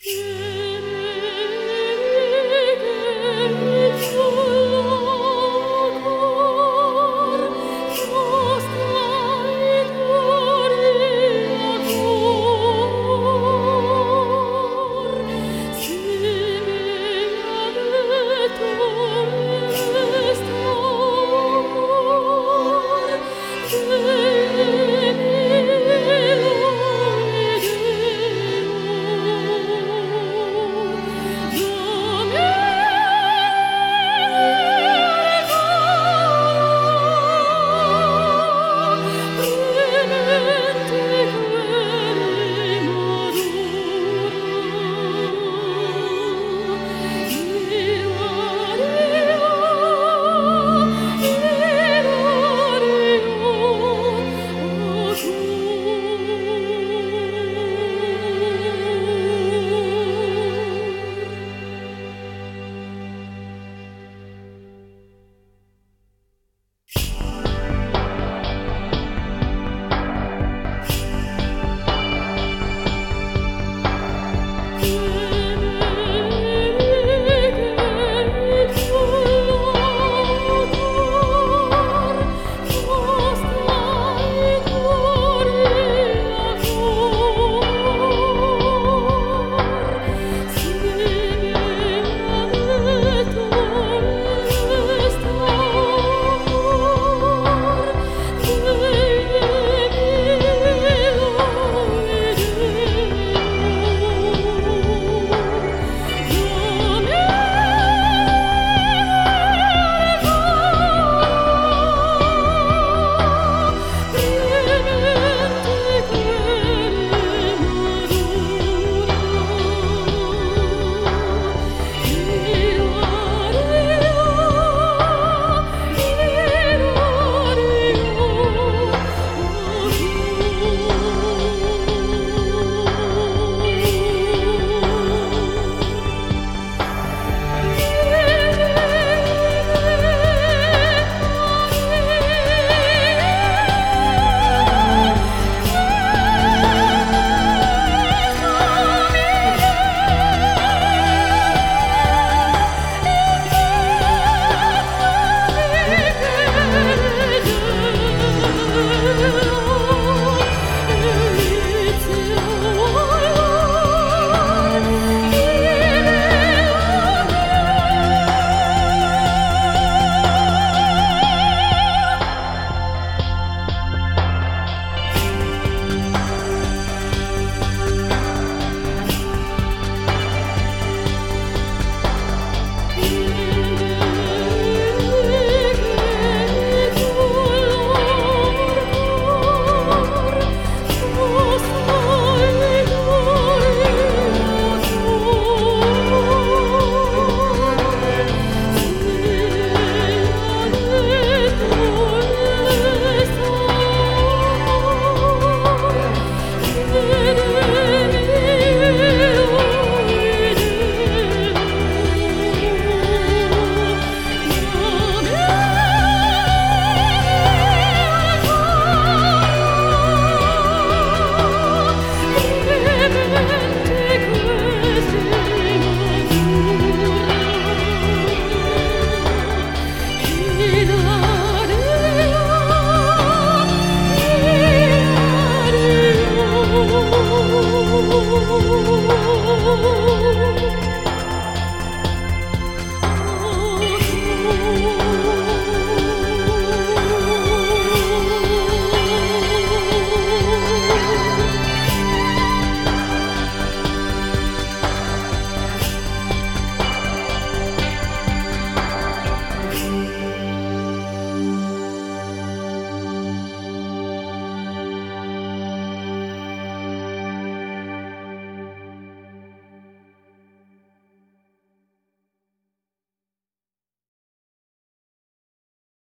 Yeah.